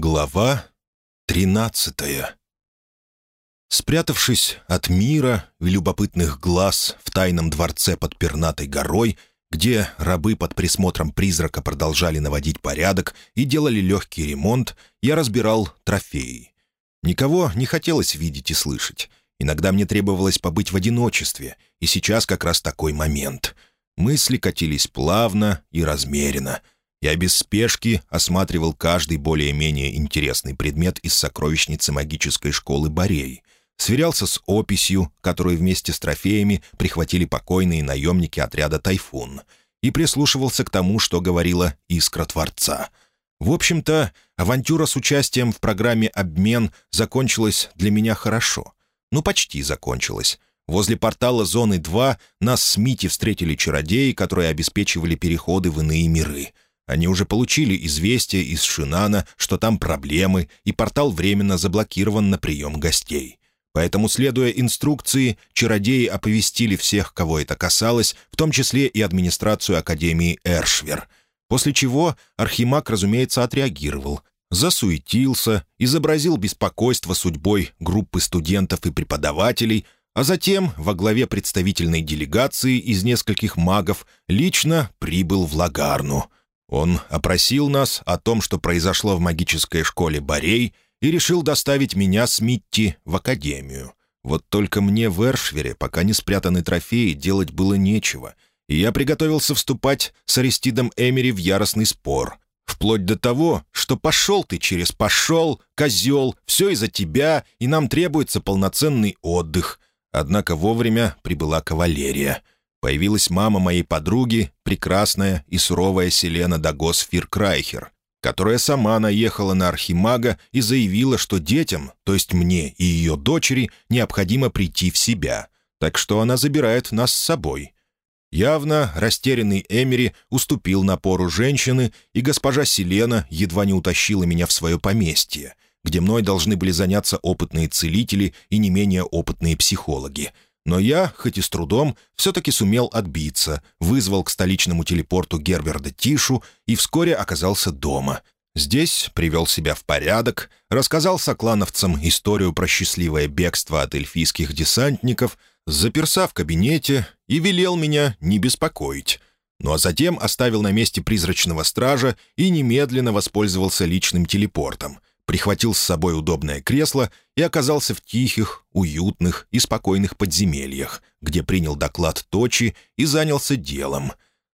Глава тринадцатая Спрятавшись от мира и любопытных глаз в тайном дворце под пернатой горой, где рабы под присмотром призрака продолжали наводить порядок и делали легкий ремонт, я разбирал трофеи. Никого не хотелось видеть и слышать. Иногда мне требовалось побыть в одиночестве, и сейчас как раз такой момент. Мысли катились плавно и размеренно — я без спешки осматривал каждый более-менее интересный предмет из сокровищницы магической школы Борей. Сверялся с описью, которую вместе с трофеями прихватили покойные наемники отряда «Тайфун», и прислушивался к тому, что говорила «Искра Творца». В общем-то, авантюра с участием в программе «Обмен» закончилась для меня хорошо. Ну, почти закончилась. Возле портала Зоны 2 нас с Мити встретили чародеи, которые обеспечивали переходы в иные миры — они уже получили известие из Шинана, что там проблемы, и портал временно заблокирован на прием гостей. Поэтому, следуя инструкции, чародеи оповестили всех, кого это касалось, в том числе и администрацию Академии Эршвер. После чего Архимаг, разумеется, отреагировал, засуетился, изобразил беспокойство судьбой группы студентов и преподавателей, а затем во главе представительной делегации из нескольких магов лично прибыл в Лагарну — он опросил нас о том, что произошло в магической школе Борей, и решил доставить меня с Митти в академию. Вот только мне в Эршвере, пока не спрятаны трофеи, делать было нечего, и я приготовился вступать с Аристидом Эмери в яростный спор. Вплоть до того, что пошел ты через пошел, козел, все из-за тебя, и нам требуется полноценный отдых. Однако вовремя прибыла кавалерия — Появилась мама моей подруги, прекрасная и суровая Селена Дагос Фиркрайхер, которая сама наехала на Архимага и заявила, что детям, то есть мне и ее дочери, необходимо прийти в себя, так что она забирает нас с собой. Явно растерянный Эмери уступил напору женщины, и госпожа Селена едва не утащила меня в свое поместье, где мной должны были заняться опытные целители и не менее опытные психологи — но я, хоть и с трудом, все-таки сумел отбиться, вызвал к столичному телепорту Герберда Тишу и вскоре оказался дома. Здесь привел себя в порядок, рассказал соклановцам историю про счастливое бегство от эльфийских десантников, заперся в кабинете и велел меня не беспокоить. Ну а затем оставил на месте призрачного стража и немедленно воспользовался личным телепортом — прихватил с собой удобное кресло и оказался в тихих, уютных и спокойных подземельях, где принял доклад Точи и занялся делом.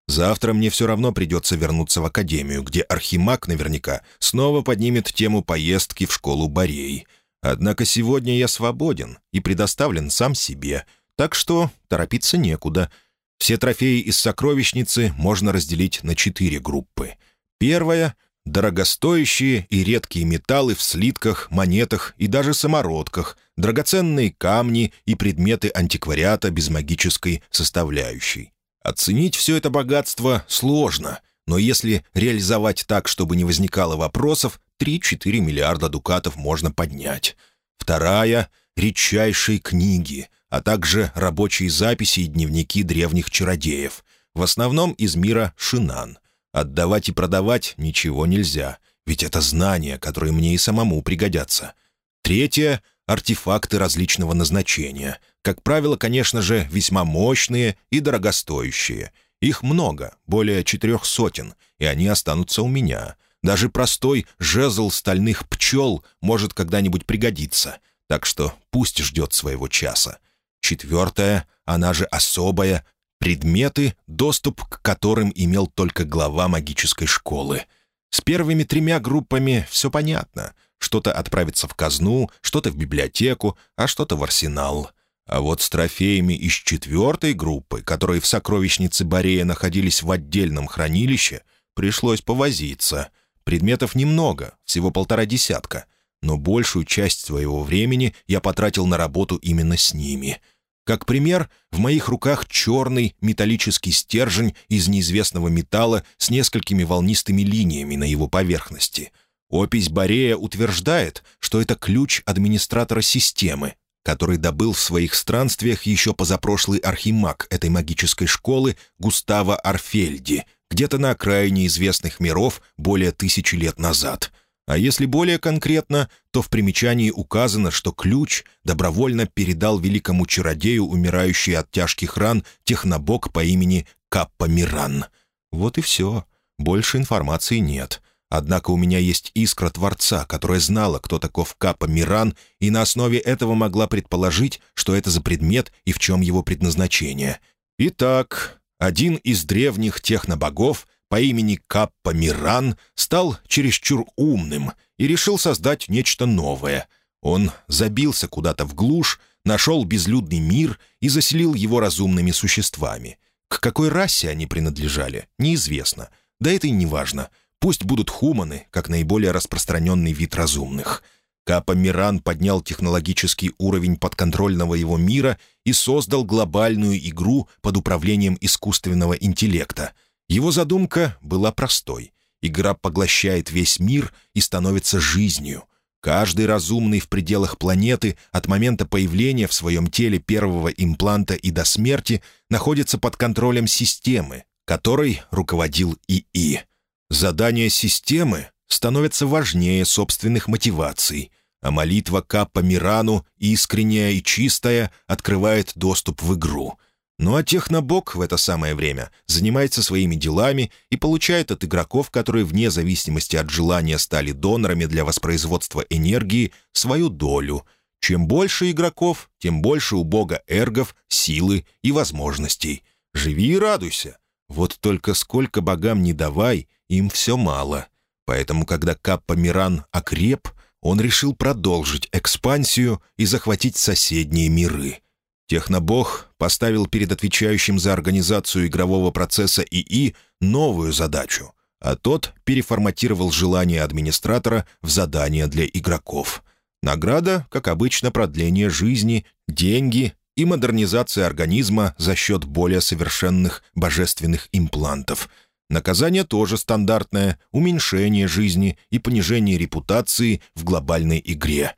Завтра мне все равно придется вернуться в академию, где Архимаг наверняка снова поднимет тему поездки в школу Борей. Однако сегодня я свободен и предоставлен сам себе, так что торопиться некуда. Все трофеи из сокровищницы можно разделить на четыре группы. Первая Дорогостоящие и редкие металлы в слитках, монетах и даже самородках, драгоценные камни и предметы антиквариата без магической составляющей. Оценить все это богатство сложно, но если реализовать так, чтобы не возникало вопросов, 3-4 миллиарда дукатов можно поднять. Вторая — редчайшие книги, а также рабочие записи и дневники древних чародеев, в основном из мира Шинан — Отдавать и продавать ничего нельзя, ведь это знания, которые мне и самому пригодятся. Третье — артефакты различного назначения. Как правило, конечно же, весьма мощные и дорогостоящие. Их много, более четырех сотен, и они останутся у меня. Даже простой жезл стальных пчел может когда-нибудь пригодиться, так что пусть ждет своего часа. Четвертое, она же особая, Предметы, доступ к которым имел только глава магической школы. С первыми тремя группами все понятно. Что-то отправится в казну, что-то в библиотеку, а что-то в арсенал. А вот с трофеями из четвертой группы, которые в сокровищнице Борея находились в отдельном хранилище, пришлось повозиться. Предметов немного, всего полтора десятка, но большую часть своего времени я потратил на работу именно с ними — как пример, в моих руках черный металлический стержень из неизвестного металла с несколькими волнистыми линиями на его поверхности. Опись Борея утверждает, что это ключ администратора системы, который добыл в своих странствиях еще позапрошлый архимаг этой магической школы Густава Арфельди, где-то на окраине известных миров более тысячи лет назад. А если более конкретно, то в примечании указано, что ключ добровольно передал великому чародею, умирающий от тяжких ран, технобог по имени Каппа Миран. Вот и все. Больше информации нет. Однако у меня есть искра Творца, которая знала, кто таков Капа Миран, и на основе этого могла предположить, что это за предмет и в чем его предназначение. Итак, один из древних технобогов по имени Каппа Миран стал чересчур умным и решил создать нечто новое. Он забился куда-то в глушь, нашел безлюдный мир и заселил его разумными существами. К какой расе они принадлежали, неизвестно. Да это и не важно — Пусть будут хуманы, как наиболее распространенный вид разумных. Капа Миран поднял технологический уровень подконтрольного его мира и создал глобальную игру под управлением искусственного интеллекта. Его задумка была простой. Игра поглощает весь мир и становится жизнью. Каждый разумный в пределах планеты от момента появления в своем теле первого импланта и до смерти находится под контролем системы, которой руководил ИИ. Задания системы становятся важнее собственных мотиваций, а молитва Каппа Мирану, искренняя и чистая, открывает доступ в игру. Ну а технобок в это самое время занимается своими делами и получает от игроков, которые вне зависимости от желания стали донорами для воспроизводства энергии, свою долю. Чем больше игроков, тем больше у бога эргов, силы и возможностей. Живи и радуйся. Вот только сколько богам не давай, им все мало. Поэтому, когда Каппа Миран окреп, он решил продолжить экспансию и захватить соседние миры. Технобог поставил перед отвечающим за организацию игрового процесса ИИ новую задачу, а тот переформатировал желание администратора в задание для игроков. Награда, как обычно, продление жизни, деньги и модернизация организма за счет более совершенных божественных имплантов — Наказание тоже стандартное — уменьшение жизни и понижение репутации в глобальной игре.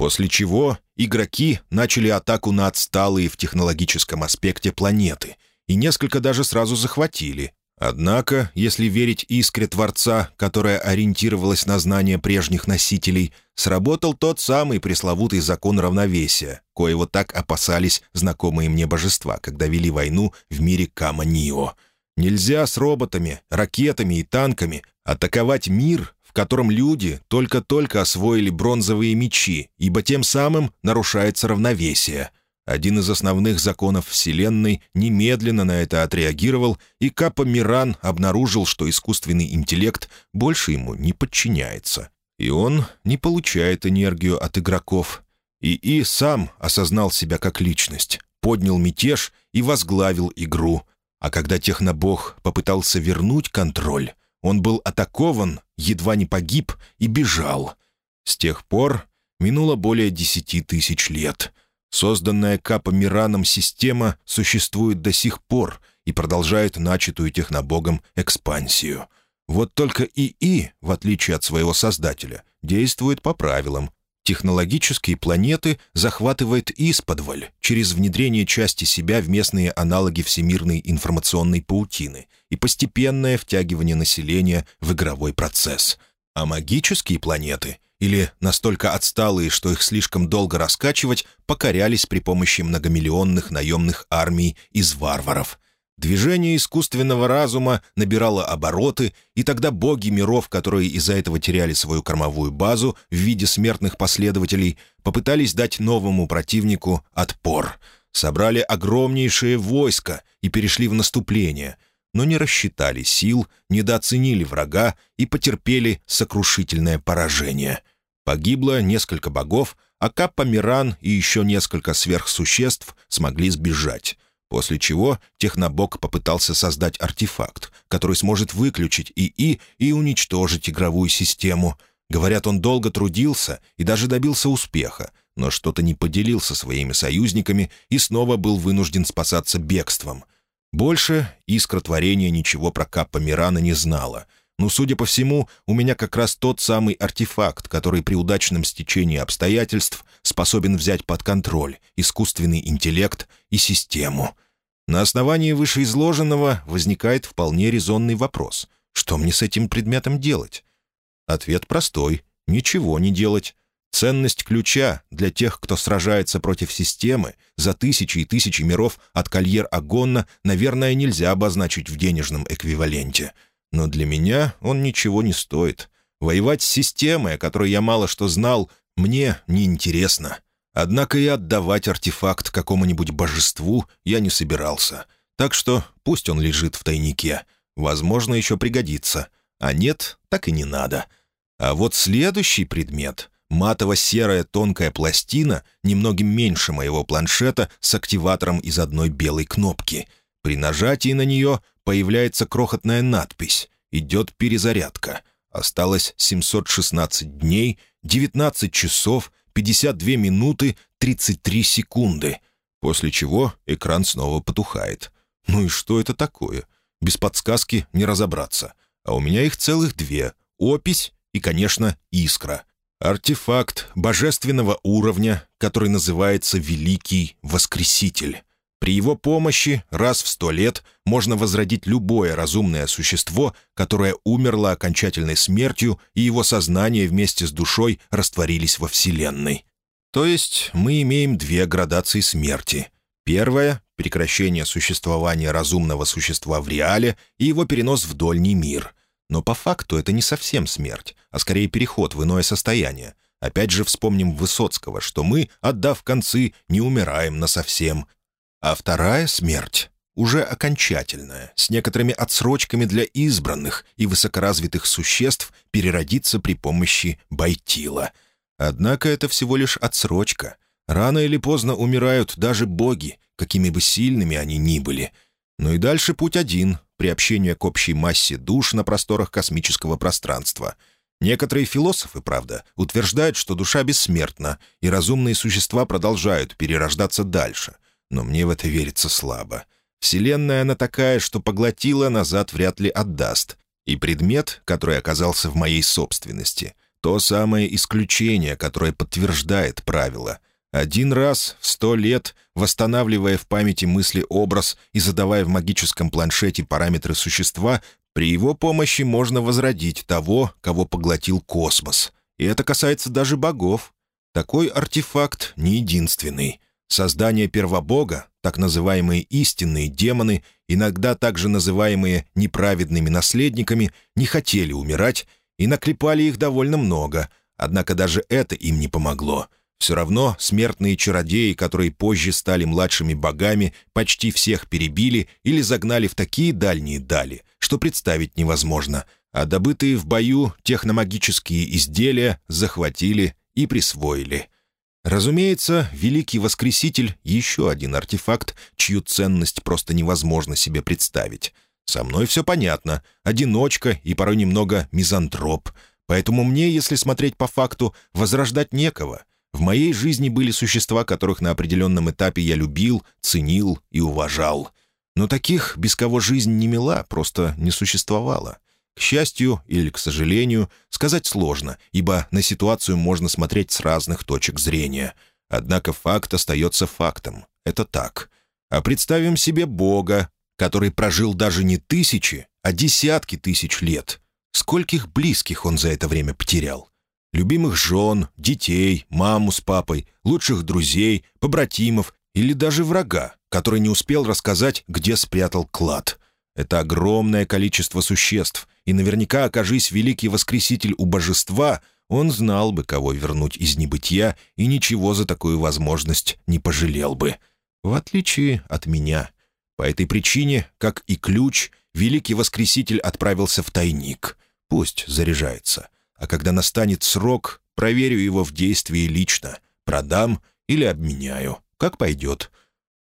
После чего игроки начали атаку на отсталые в технологическом аспекте планеты и несколько даже сразу захватили. Однако, если верить искре Творца, которая ориентировалась на знания прежних носителей, сработал тот самый пресловутый закон равновесия, коего так опасались знакомые мне божества, когда вели войну в мире Кама-Нио — Нельзя с роботами, ракетами и танками атаковать мир, в котором люди только-только освоили бронзовые мечи, ибо тем самым нарушается равновесие. Один из основных законов Вселенной немедленно на это отреагировал, и Капа Миран обнаружил, что искусственный интеллект больше ему не подчиняется. И он не получает энергию от игроков. И И сам осознал себя как личность, поднял мятеж и возглавил игру, а когда технобог попытался вернуть контроль, он был атакован, едва не погиб и бежал. С тех пор минуло более десяти тысяч лет. Созданная Капа Мираном система существует до сих пор и продолжает начатую технобогом экспансию. Вот только ИИ, в отличие от своего создателя, действует по правилам, Технологические планеты захватывает исподволь через внедрение части себя в местные аналоги всемирной информационной паутины и постепенное втягивание населения в игровой процесс. А магические планеты, или настолько отсталые, что их слишком долго раскачивать, покорялись при помощи многомиллионных наемных армий из варваров – Движение искусственного разума набирало обороты, и тогда боги миров, которые из-за этого теряли свою кормовую базу в виде смертных последователей, попытались дать новому противнику отпор. Собрали огромнейшее войско и перешли в наступление, но не рассчитали сил, недооценили врага и потерпели сокрушительное поражение. Погибло несколько богов, а Каппа Миран и еще несколько сверхсуществ смогли сбежать — После чего Технобок попытался создать артефакт, который сможет выключить ИИ и уничтожить игровую систему. Говорят, он долго трудился и даже добился успеха, но что-то не поделился своими союзниками и снова был вынужден спасаться бегством. Больше искра творения ничего про Каппа Мирана не знала. Но, судя по всему, у меня как раз тот самый артефакт, который при удачном стечении обстоятельств способен взять под контроль искусственный интеллект и систему. На основании вышеизложенного возникает вполне резонный вопрос. Что мне с этим предметом делать? Ответ простой. Ничего не делать. Ценность ключа для тех, кто сражается против системы, за тысячи и тысячи миров от Кольер Агонна, наверное, нельзя обозначить в денежном эквиваленте. Но для меня он ничего не стоит. Воевать с системой, о которой я мало что знал, мне неинтересно. Однако и отдавать артефакт какому-нибудь божеству я не собирался. Так что пусть он лежит в тайнике. Возможно, еще пригодится. А нет, так и не надо. А вот следующий предмет — матово-серая тонкая пластина, немногим меньше моего планшета, с активатором из одной белой кнопки. При нажатии на нее появляется крохотная надпись «Идет перезарядка». Осталось 716 дней, 19 часов, 52 минуты, 33 секунды. После чего экран снова потухает. Ну и что это такое? Без подсказки не разобраться. А у меня их целых две — опись и, конечно, искра. Артефакт божественного уровня, который называется «Великий Воскреситель». При его помощи раз в сто лет можно возродить любое разумное существо, которое умерло окончательной смертью, и его сознание вместе с душой растворились во Вселенной. То есть мы имеем две градации смерти. Первая — прекращение существования разумного существа в реале и его перенос в дольний мир. Но по факту это не совсем смерть, а скорее переход в иное состояние. Опять же вспомним Высоцкого, что мы, отдав концы, не умираем насовсем, а вторая смерть уже окончательная, с некоторыми отсрочками для избранных и высокоразвитых существ переродиться при помощи байтила. Однако это всего лишь отсрочка. Рано или поздно умирают даже боги, какими бы сильными они ни были. Ну и дальше путь один — приобщение к общей массе душ на просторах космического пространства. Некоторые философы, правда, утверждают, что душа бессмертна, и разумные существа продолжают перерождаться дальше — но мне в это верится слабо. Вселенная она такая, что поглотила, назад вряд ли отдаст. И предмет, который оказался в моей собственности, то самое исключение, которое подтверждает правило. Один раз в сто лет, восстанавливая в памяти мысли образ и задавая в магическом планшете параметры существа, при его помощи можно возродить того, кого поглотил космос. И это касается даже богов. Такой артефакт не единственный. Создание первобога, так называемые истинные демоны, иногда также называемые неправедными наследниками, не хотели умирать и наклепали их довольно много, однако даже это им не помогло. Все равно смертные чародеи, которые позже стали младшими богами, почти всех перебили или загнали в такие дальние дали, что представить невозможно, а добытые в бою техномагические изделия захватили и присвоили – Разумеется, Великий Воскреситель — еще один артефакт, чью ценность просто невозможно себе представить. Со мной все понятно. Одиночка и порой немного мизантроп. Поэтому мне, если смотреть по факту, возрождать некого. В моей жизни были существа, которых на определенном этапе я любил, ценил и уважал. Но таких, без кого жизнь не мила, просто не существовало. К счастью или к сожалению, сказать сложно, ибо на ситуацию можно смотреть с разных точек зрения. Однако факт остается фактом. Это так. А представим себе Бога, который прожил даже не тысячи, а десятки тысяч лет. Скольких близких он за это время потерял? Любимых жен, детей, маму с папой, лучших друзей, побратимов или даже врага, который не успел рассказать, где спрятал клад. Это огромное количество существ, и наверняка, окажись великий воскреситель у божества, он знал бы, кого вернуть из небытия, и ничего за такую возможность не пожалел бы. В отличие от меня. По этой причине, как и ключ, великий воскреситель отправился в тайник. Пусть заряжается. А когда настанет срок, проверю его в действии лично. Продам или обменяю. Как пойдет.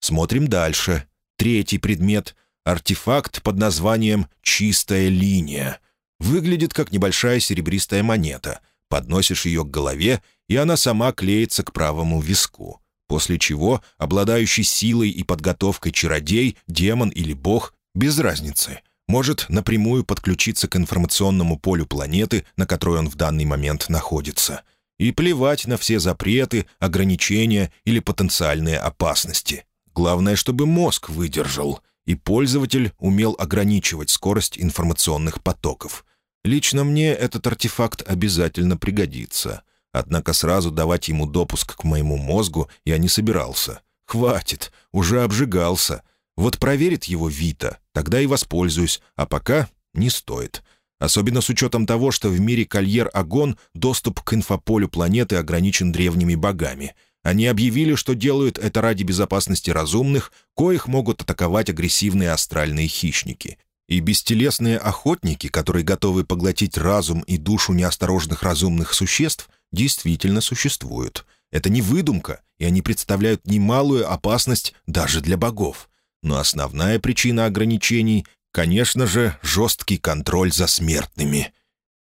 Смотрим дальше. Третий предмет — Артефакт под названием «Чистая линия». Выглядит как небольшая серебристая монета. Подносишь ее к голове, и она сама клеится к правому виску. После чего обладающий силой и подготовкой чародей, демон или бог, без разницы, может напрямую подключиться к информационному полю планеты, на которой он в данный момент находится. И плевать на все запреты, ограничения или потенциальные опасности. Главное, чтобы мозг выдержал — и пользователь умел ограничивать скорость информационных потоков. Лично мне этот артефакт обязательно пригодится. Однако сразу давать ему допуск к моему мозгу я не собирался. Хватит, уже обжигался. Вот проверит его Вита, тогда и воспользуюсь, а пока не стоит. Особенно с учетом того, что в мире Кольер-Агон доступ к инфополю планеты ограничен древними богами. Они объявили, что делают это ради безопасности разумных, коих могут атаковать агрессивные астральные хищники. И бестелесные охотники, которые готовы поглотить разум и душу неосторожных разумных существ, действительно существуют. Это не выдумка, и они представляют немалую опасность даже для богов. Но основная причина ограничений Конечно же, жесткий контроль за смертными.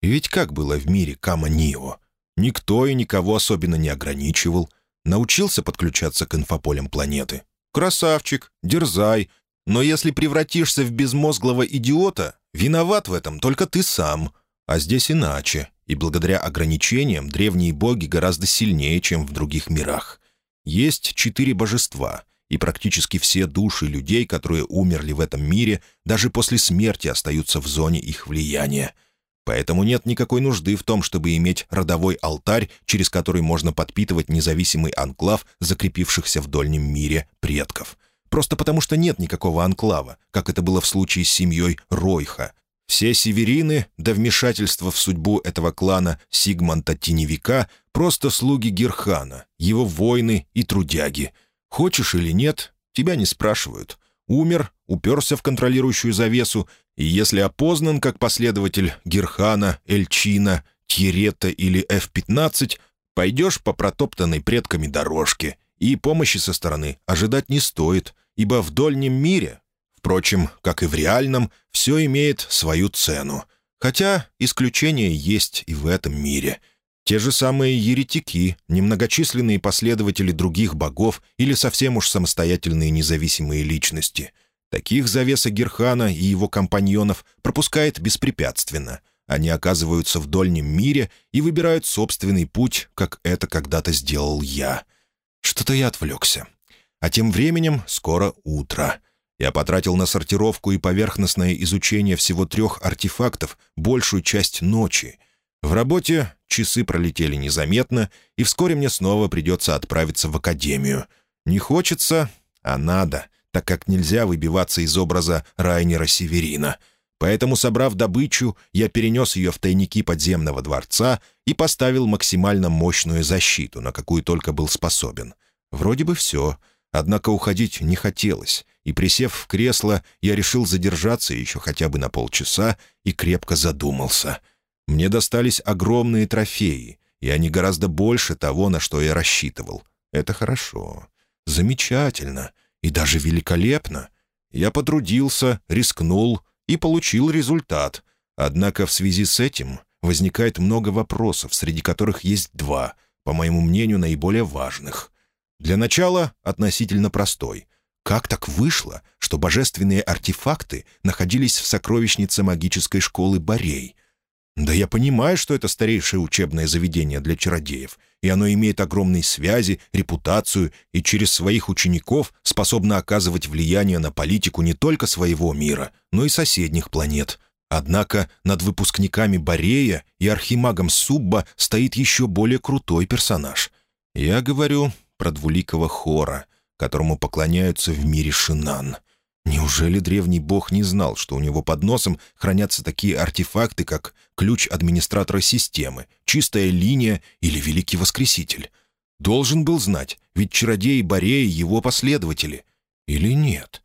Ведь как было в мире Кама-Нио? Никто и никого особенно не ограничивал. Научился подключаться к инфополям планеты. Красавчик, дерзай. Но если превратишься в безмозглого идиота, виноват в этом только ты сам. А здесь иначе. И благодаря ограничениям древние боги гораздо сильнее, чем в других мирах. Есть четыре божества — и практически все души людей, которые умерли в этом мире, даже после смерти остаются в зоне их влияния. Поэтому нет никакой нужды в том, чтобы иметь родовой алтарь, через который можно подпитывать независимый анклав закрепившихся в дольнем мире предков. Просто потому что нет никакого анклава, как это было в случае с семьей Ройха. Все северины до вмешательства в судьбу этого клана Сигмонта Теневика просто слуги Герхана, его воины и трудяги — Хочешь или нет, тебя не спрашивают. Умер, уперся в контролирующую завесу, и если опознан как последователь Герхана, Эльчина, Тьерета или F-15, пойдешь по протоптанной предками дорожке, и помощи со стороны ожидать не стоит, ибо в дольнем мире, впрочем, как и в реальном, все имеет свою цену. Хотя исключения есть и в этом мире — те же самые еретики, немногочисленные последователи других богов или совсем уж самостоятельные независимые личности. Таких завеса Герхана и его компаньонов пропускает беспрепятственно. Они оказываются в дольнем мире и выбирают собственный путь, как это когда-то сделал я. Что-то я отвлекся. А тем временем скоро утро. Я потратил на сортировку и поверхностное изучение всего трех артефактов большую часть ночи — в работе часы пролетели незаметно, и вскоре мне снова придется отправиться в академию. Не хочется, а надо, так как нельзя выбиваться из образа Райнера Северина. Поэтому, собрав добычу, я перенес ее в тайники подземного дворца и поставил максимально мощную защиту, на какую только был способен. Вроде бы все, однако уходить не хотелось, и, присев в кресло, я решил задержаться еще хотя бы на полчаса и крепко задумался — мне достались огромные трофеи, и они гораздо больше того, на что я рассчитывал. Это хорошо, замечательно и даже великолепно. Я потрудился, рискнул и получил результат. Однако в связи с этим возникает много вопросов, среди которых есть два, по моему мнению, наиболее важных. Для начала относительно простой. Как так вышло, что божественные артефакты находились в сокровищнице магической школы Борей — да я понимаю, что это старейшее учебное заведение для чародеев, и оно имеет огромные связи, репутацию и через своих учеников способно оказывать влияние на политику не только своего мира, но и соседних планет. Однако над выпускниками Борея и архимагом Субба стоит еще более крутой персонаж. Я говорю про двуликого Хора, которому поклоняются в мире Шинан. Неужели древний бог не знал, что у него под носом хранятся такие артефакты, как ключ администратора системы, чистая линия или Великий Воскреситель? Должен был знать, ведь чародеи Бореи — его последователи. Или нет?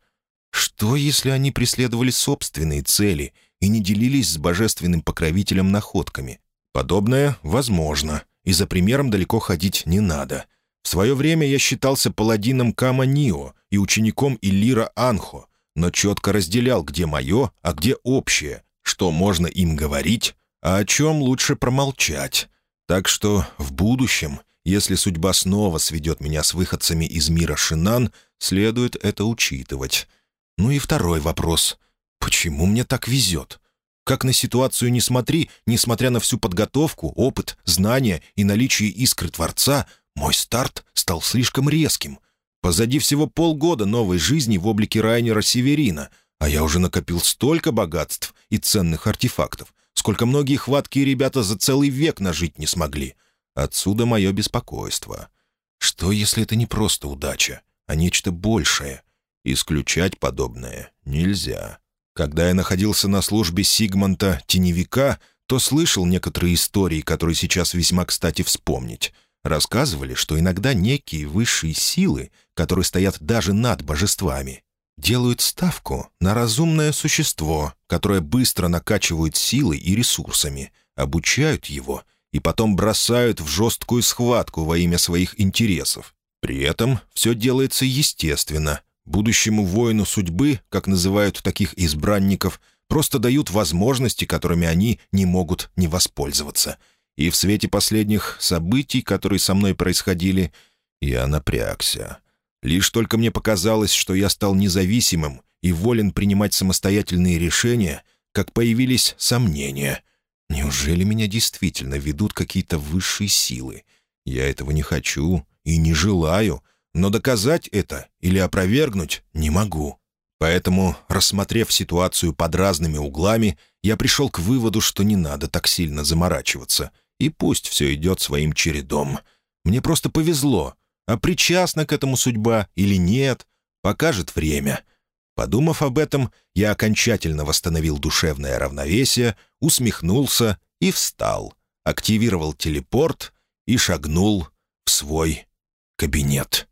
Что, если они преследовали собственные цели и не делились с божественным покровителем находками? Подобное возможно, и за примером далеко ходить не надо. В свое время я считался паладином Кама Нио и учеником Иллира Анхо, но четко разделял, где мое, а где общее, что можно им говорить, а о чем лучше промолчать. Так что в будущем, если судьба снова сведет меня с выходцами из мира Шинан, следует это учитывать. Ну и второй вопрос. Почему мне так везет? Как на ситуацию не смотри, несмотря на всю подготовку, опыт, знания и наличие искры Творца, мой старт стал слишком резким — Позади всего полгода новой жизни в облике Райнера Северина, а я уже накопил столько богатств и ценных артефактов, сколько многие хваткие ребята за целый век нажить не смогли. Отсюда мое беспокойство. Что, если это не просто удача, а нечто большее? Исключать подобное нельзя. Когда я находился на службе Сигмонта Теневика, то слышал некоторые истории, которые сейчас весьма кстати вспомнить. Рассказывали, что иногда некие высшие силы, которые стоят даже над божествами, делают ставку на разумное существо, которое быстро накачивают силой и ресурсами, обучают его и потом бросают в жесткую схватку во имя своих интересов. При этом все делается естественно. Будущему воину судьбы, как называют таких избранников, просто дают возможности, которыми они не могут не воспользоваться. И в свете последних событий, которые со мной происходили, я напрягся. Лишь только мне показалось, что я стал независимым и волен принимать самостоятельные решения, как появились сомнения. Неужели меня действительно ведут какие-то высшие силы? Я этого не хочу и не желаю, но доказать это или опровергнуть не могу. Поэтому, рассмотрев ситуацию под разными углами, я пришел к выводу, что не надо так сильно заморачиваться, и пусть все идет своим чередом. Мне просто повезло, а причастна к этому судьба или нет, покажет время. Подумав об этом, я окончательно восстановил душевное равновесие, усмехнулся и встал, активировал телепорт и шагнул в свой кабинет.